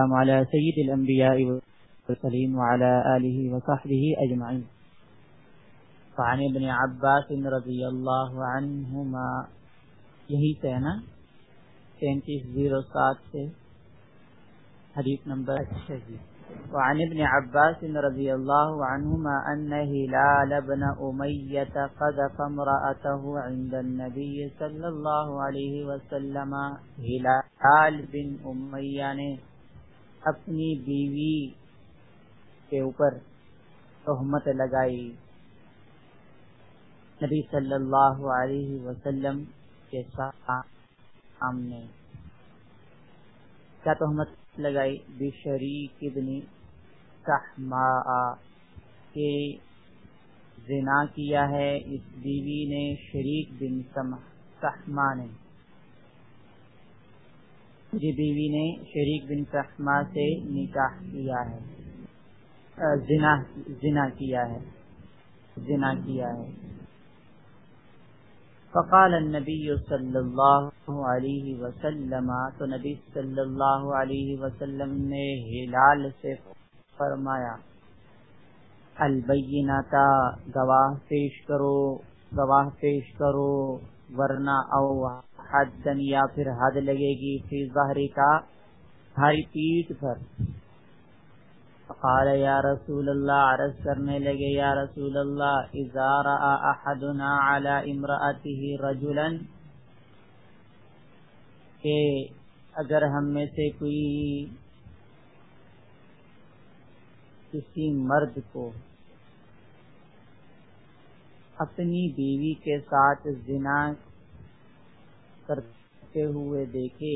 على سيد الأنبياء والسليم وعلى آله وصحبه أجمعين. فعن ابن عباس رضي الله عنهما. یہی سے ہے نا سینتیس زیرو سات سے حدیث نمبر اچھا جی۔ وعن ابن عباس رضي الله عنهما أن هلال بن أمية قذف امرأته عند النبي صلى الله عليه وسلم هلال بن أمية. اپنی بیوی کے اوپر تہمت لگائی۔ نبی صلی اللہ علیہ وسلم کے سامنے کیا تہمت لگائی؟ بشریک ابن کے زنا کیا ہے۔ اس بیوی نے شریک بن سہما نے جی بیوی نے شریک بن سہما سے نکاح کیا ہے۔ زنا زنا کیا ہے۔ زنا کیا ہے۔ فقال النبی صلی اللہ علیہ وسلم، تو نبی صلی اللہ علیہ وسلم نے ہلال سے فرمایا البینتا گواہ پیش کرو، گواہ پیش کرو، ورنہ او حد یا پھر حد لگے گی فی ظہری کا ہری پیٹ پر۔ قال یا رسول اللہ، عرض کرنے لگے، یا رسول اللہ، اذا رأى احدنا على امرأته رجلا، کہ اگر ہم میں سے کوئی کسی مرد کو اپنی بیوی کے ساتھ زنا کرتے ہوئے دیکھے۔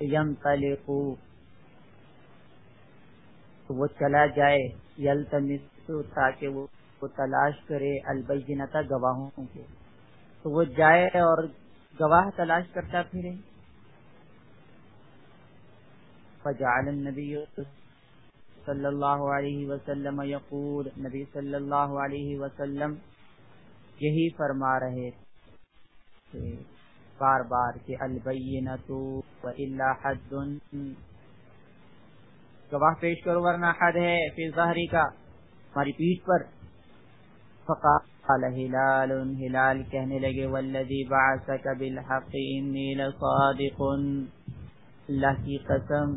یم تلقو تو وہ چلا جائے۔ یل تاکہ وہ وہ تلاش کرے البینتا گواہوں کو تو وہ جائے اور گواہ تلاش کرتا پھرے۔ فجعل النبی صلی اللہ علیہ وسلم یقول نبی صلی اللہ علیہ وسلم یہی فرما رہے تھے۔ بار بار کہ البینت و الا حد۔ گواہ پیش کرو ورنہ حد ہے فی ظاہری کا۔ ہماری پیٹ پر۔ فقال ہلال ہلال کہنے لگے، والذی بعثک بالحق انی لصادق۔ اللہ کی قسم،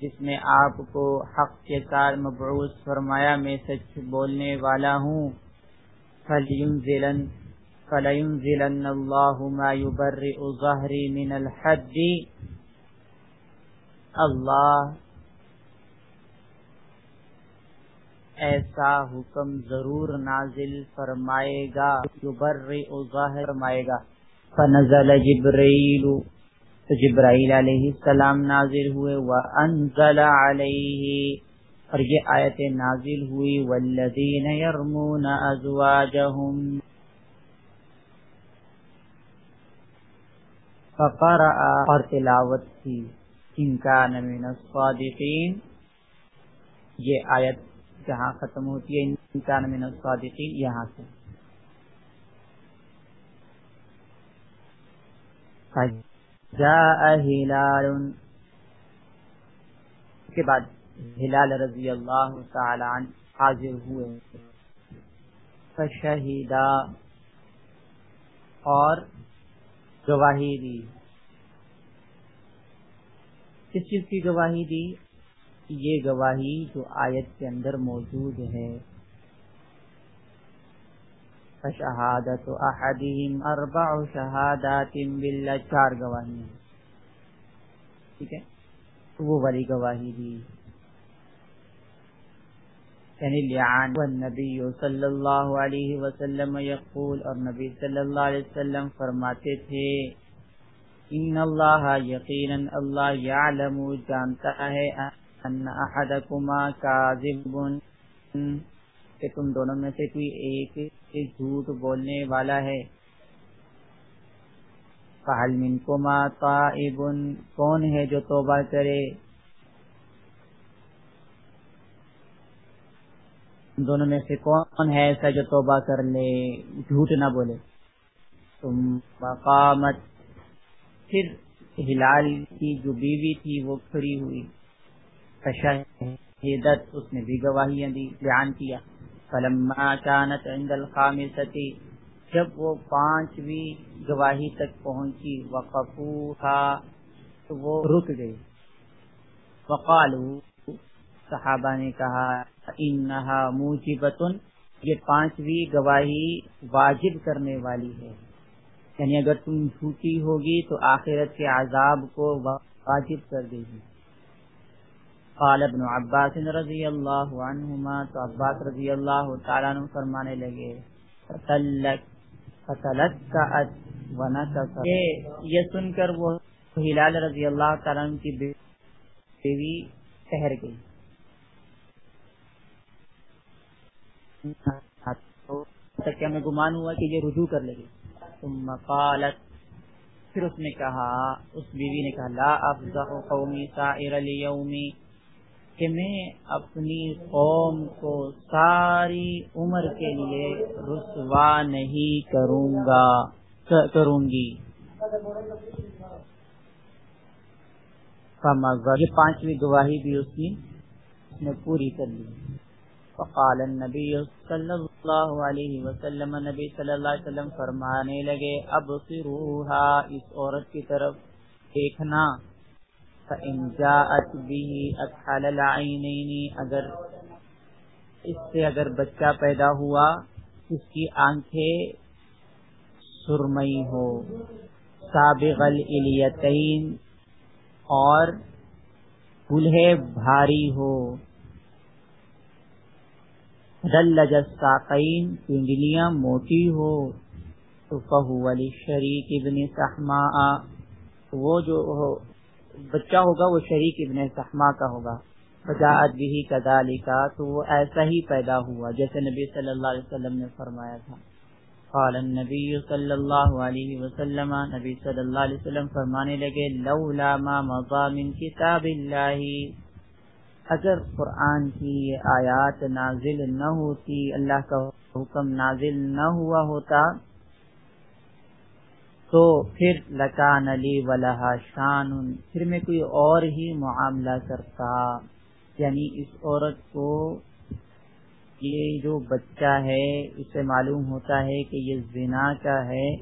جس نے آپ کو حق کے ساتھ مبعوث فرمایا، میں سچ بولنے والا ہوں۔ فَلْيُنزِلَنْ فَلَيُنزِلَنَّ اللَّهُ مَا يُبَرِّئُ ظَهْرِ مِنَ الْحَدِّ. اللہ ایسا حکم ضرور نازل فرمائے گا، یبرئ ظاہر فرمائے گا۔ فنزل جبرائیل تو جبرائیل علیہ السلام نازل ہوئے وانزل علیہ اور یہ آیت نازل ہوئی والذین یرمون ازواجہم فقرأ اور تلاوت کی۔ انکان من الصادقین یہ آیت جہاں ختم ہوتی ہے انکان من الصادقین یہاں سے۔ جاء ہلال کے بعد ہلال رضی اللہ تعالی عنہ حاضر ہوئے۔ فشہیدہ اور گواہی دی۔ کس چیز کی گواہی دی؟ یہ گواہی جو آیت کے اندر موجود ہے۔ فشہادت احدہم اربع شہادات باللہ، چار گواہی ہیں۔ ٹھیک ہے؟ وہ والی گواہی دی۔ یعنی لعان. والنبی صلی اللہ علیہ وسلم یقول، اور نبی صلی اللہ علیہ وسلم فرماتے تھے، ان اللہ یقینا اللہ یعلم، جانتا ہے ان احدکما کاذب. کہ تم دونوں میں سے کوئی ایک ایک جھوٹ بولنے والا ہے۔ فہل من کو کون ہے جو توبہ کرے؟ دونوں میں سے کون ہے ایسا جو توبہ کر لے جھوٹ نہ بولے؟ تم مقامت پھر ہلال کی جو بیوی تھی وہ کھڑی ہوئی۔ شہیدت اس نے بھی گواہیاں دی، بیان کیا۔ فلما كانت عند الخامسة جب وہ پانچویں گواہی تک پہنچی، وقفوها، تو وہ رک گئی وقالو صحابہ نے کہا انہا موجبتن یہ پانچویں گواہی واجب کرنے والی ہے۔ یعنی اگر تم جھوٹی ہوگی تو آخرت کے عذاب کو واجب کر دے گی۔ قال ابن عباس رضی اللہ عنہما، تو عباس رضی اللہ تعالیٰ عنہ فرمانے لگے فتلک فتلک کا یہ سن کر وہ ہلال رضی اللہ تعالیٰ عنہ کی بیوی ٹہر گئی۔ تک کہ ہمیں گمان ہوا کہ یہ رجوع کر لے گی۔ ثم قالت، پھر اس نے کہا، اس بیوی نے کہا، لا افضح قومی سائر اليوم، کہ میں اپنی قوم کو ساری عمر کے لیے رسوا نہیں کروں گا کروں گی یہ پانچویں گواہی بھی اس نے پوری کر لی۔ فقال النبی صلی اللہ علیہ وسلم، نبی صلی اللہ علیہ وسلم فرمانے لگے اب اس عورت کی طرف دیکھنا۔ فإن جاءت به أكحل العينين، اگر اس سے اگر بچہ پیدا ہوا، اس کی آنکھیں سرمئی ہو سابق الیتین، اور کلہے بھاری ہو دلج الساقین پنڈلیاں موٹی ہو، تو فہو علی شریک ابن سحماء، وہ جو ہو، بچہ ہوگا وہ شریک ابن سحما کا ہوگا۔ فجاعت بھی کدالی کا تو وہ ایسا ہی پیدا ہوا، جیسے نبی صلی اللہ علیہ وسلم نے فرمایا تھا۔ قال النبی صلی اللہ علیہ وسلم، نبی صلی اللہ علیہ وسلم فرمانے لگے، لولا ما مضا من کتاب اللہ اگر قرآن کی یہ آیات نازل نہ ہوتی، اللہ کا حکم نازل نہ ہوا ہوتا، تو پھر لکان علی ولہ شان، پھر میں کوئی اور ہی معاملہ کرتا۔ یعنی اس عورت کو یہ جو بچہ ہے، اسے معلوم ہوتا ہے کہ یہ زنا کا ہے۔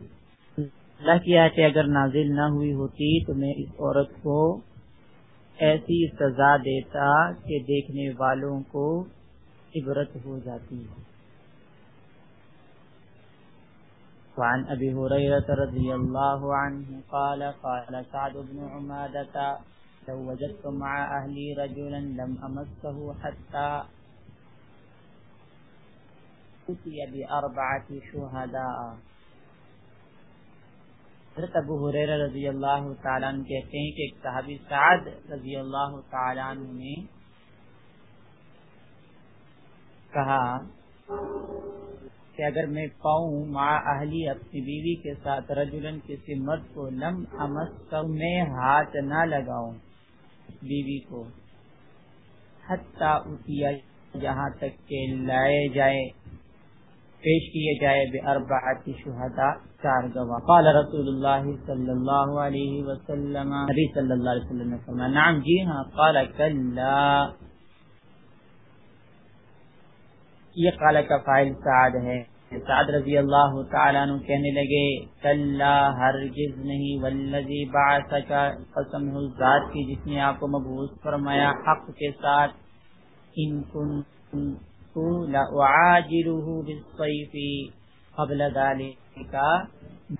اللہ کی آتے اگر نازل نہ ہوئی ہوتی، تو میں اس عورت کو ایسی سزا دیتا کہ دیکھنے والوں کو عبرت ہو جاتی ہے۔ وعن أبي هريرة رضي الله عنه قال قال سعد بن عمادة لو وجدت مع أهلي رجلا لم أمسه حتى أتي بأربعة شهداء حضرت ابو حریر رضی اللہ تعالیٰ عنہ کہتے ہیں کہ ایک صحابی سعد رضی اللہ تعالیٰ عنہ نے کہا کہ اگر میں پاؤں ماں اہلی اپنی بیوی کے ساتھ رجولن کسی مرد کو لم امس میں ہاتھ نہ لگاؤں بیوی کو اتیا جہاں تک کہ لائے جائے۔ پیش کیے جائے بے اربعت شہدا چار گواہ۔ قال رسول اللہ صلی اللہ علیہ وسلم، نبی صلی اللہ علیہ وسلم نے فرمایا، نعم جی ہاں قال کلا۔ یہ قال کا فائل سعد ہے۔ سعد رضی اللہ تعالیٰ عنہ کہنے لگے، کلا، ہرگز نہیں، والذی بعثک، قسم ذات کی جس نے آپ کو مبعوث فرمایا، حق کے ساتھ، ان کنتو قبل ذالک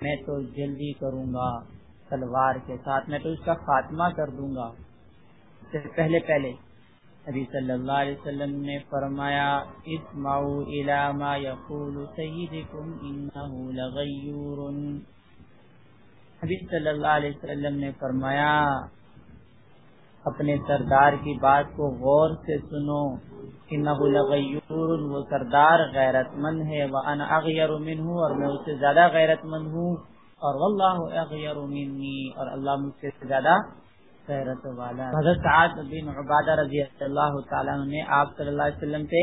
میں تو جلدی کروں گا تلوار کے ساتھ، میں تو اس کا خاتمہ کر دوں گا۔ پہلے پہلے، نبی صلی اللہ علیہ وسلم نے فرمایا، اسمعوا الى ما يقول سيدكم انه لغيور نبی صلی اللہ علیہ وسلم نے فرمایا، اپنے سردار کی بات کو غور سے سنو۔ انه لغیور وہ سردار غیرت مند ہے وانا اغیر منه اور میں اس سے زیادہ غیرت مند ہوں اور واللہ اغیر منی اور اللہ مجھ سے زیادہ خیرت والا حضرت سعد بن عبادہ رضی اللہ تعالیٰ نے آپ صلی اللہ علیہ وسلم سے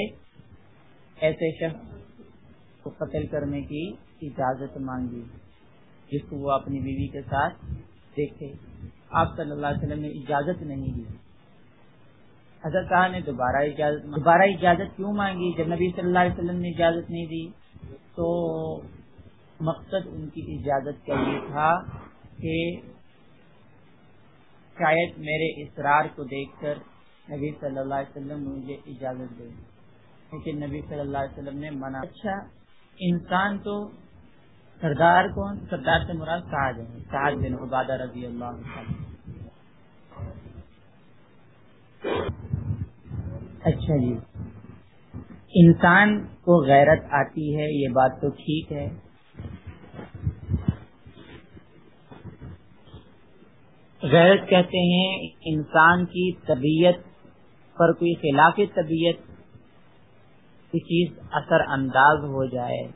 ایسے شخص کو قتل کرنے کی اجازت مانگی، جس کو وہ اپنی بیوی کے ساتھ دیکھے۔ آپ صلی اللہ علیہ وسلم نے اجازت نہیں دی۔ حضرت کہا نے دوبارہ اجازت دوبارہ اجازت کیوں مانگی؟ جب نبی صلی اللہ علیہ وسلم نے اجازت نہیں دی، تو مقصد ان کی اجازت کا یہ تھا کہ شاید میرے اسرار کو دیکھ کر نبی صلی اللہ علیہ وسلم مجھے اجازت دے لیکن نبی صلی اللہ علیہ وسلم نے منع اچھا انسان تو سردار کون؟ سردار سے مراد سعد ہے۔ سعد بن عبادہ رضی اللہ اچھا جی۔ انسان کو غیرت آتی ہے، یہ بات تو ٹھیک ہے۔ غیرت کہتے ہیں انسان کی طبیعت پر کوئی خلاف طبیعت کی چیز اثر انداز ہو جائے۔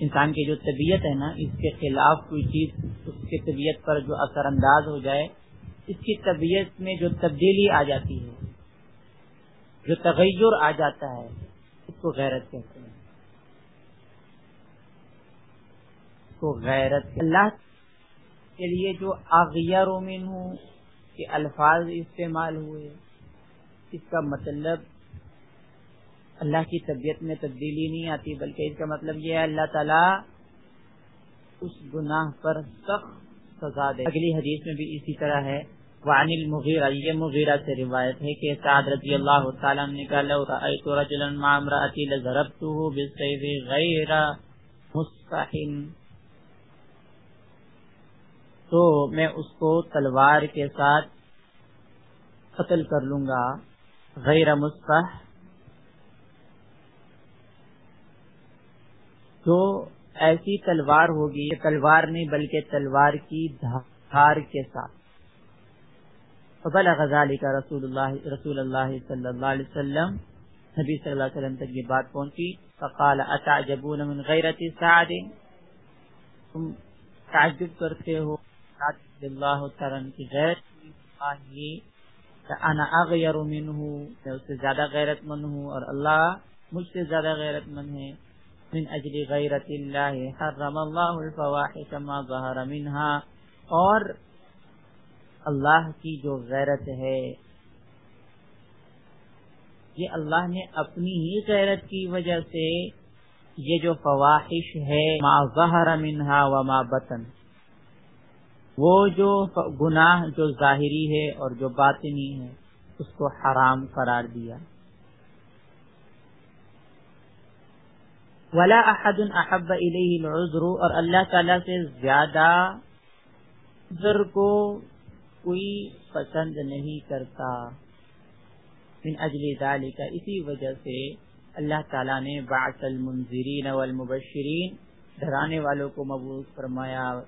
انسان کی جو طبیعت ہے نا، اس کے خلاف کوئی چیز اس کی طبیعت پر جو اثر انداز ہو جائے، اس کی طبیعت میں جو تبدیلی آ جاتی ہے۔ جو تغیر آ جاتا ہے، اس کو غیرت کہتے ہیں۔ اس کو غیرت، اللہ کے لیے جو آغیہ رومن ہوں کے الفاظ استعمال ہوئے، اس کا مطلب اللہ کی طبیعت میں تبدیلی نہیں آتی، بلکہ اس کا مطلب یہ ہے اللہ تعالی اس گناہ پر سخت سزا دے۔ اگلی حدیث میں بھی اسی طرح ہے۔ وعن المغیرہ یہ مغیرہ سے روایت ہے کہ سعد رضی اللہ تعالیٰ نے کہا، لو رأیت رجلا مع امرأتی لضربته بالسیف غیر مستحن تو میں اس کو تلوار کے ساتھ قتل کر لوں گا، غیر مستح تو ایسی تلوار ہوگی تلوار نہیں بلکہ تلوار کی دھار کے ساتھ. فبلغ ذلك رسول اللہ رسول اللہ صلی اللہ علیہ وسلم. نبی صلی اللہ علیہ وسلم تک یہ بات پہنچی. فقال، اتعجبون من غیرت سعد؟ تم تعجب کرتے ہو. اللہ تعالی کی غیرت انا اغیر منہ. میں اس سے زیادہ غیرت مند ہوں اور اللہ مجھ سے زیادہ غیرت مند ہے من اجل غیرت اللہ حرم اللہ الفواحش ما ظہر منها اور اللہ کی جو غیرت ہے، یہ اللہ نے اپنی ہی غیرت کی وجہ سے یہ جو فواہش ہے، ما ظہر منہا و ما بطن، وہ جو گناہ جو ظاہری ہے اور جو باطنی ہے، اس کو حرام قرار دیا۔ ولا احد احب الیہ العذر، اور اللہ تعالی سے زیادہ عذر کو کوئی پسند نہیں کرتا۔ من اجل ذالک اسی وجہ سے اللہ تعالیٰ نے بعث المنذرین والمبشرین ڈرانے والوں کو مبوس فرمایا،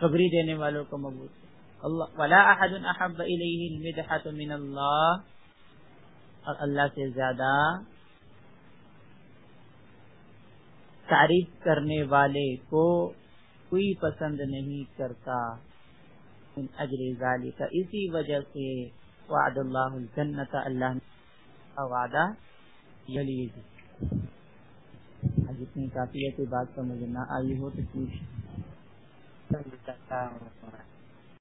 خبری دینے والوں کو مبوس اللہ، ولا احد احب الیہ المدحة من اللہ۔ اور اللہ سے زیادہ تعریف کرنے والے کو کوئی پسند نہیں کرتا۔ من اجر ذالک اسی وجہ سے وعد اللہ الجنت، اللہ وعدہ یلید جتنی کافی ہے کوئی بات سمجھ نہ آئی ہو تو پوچھ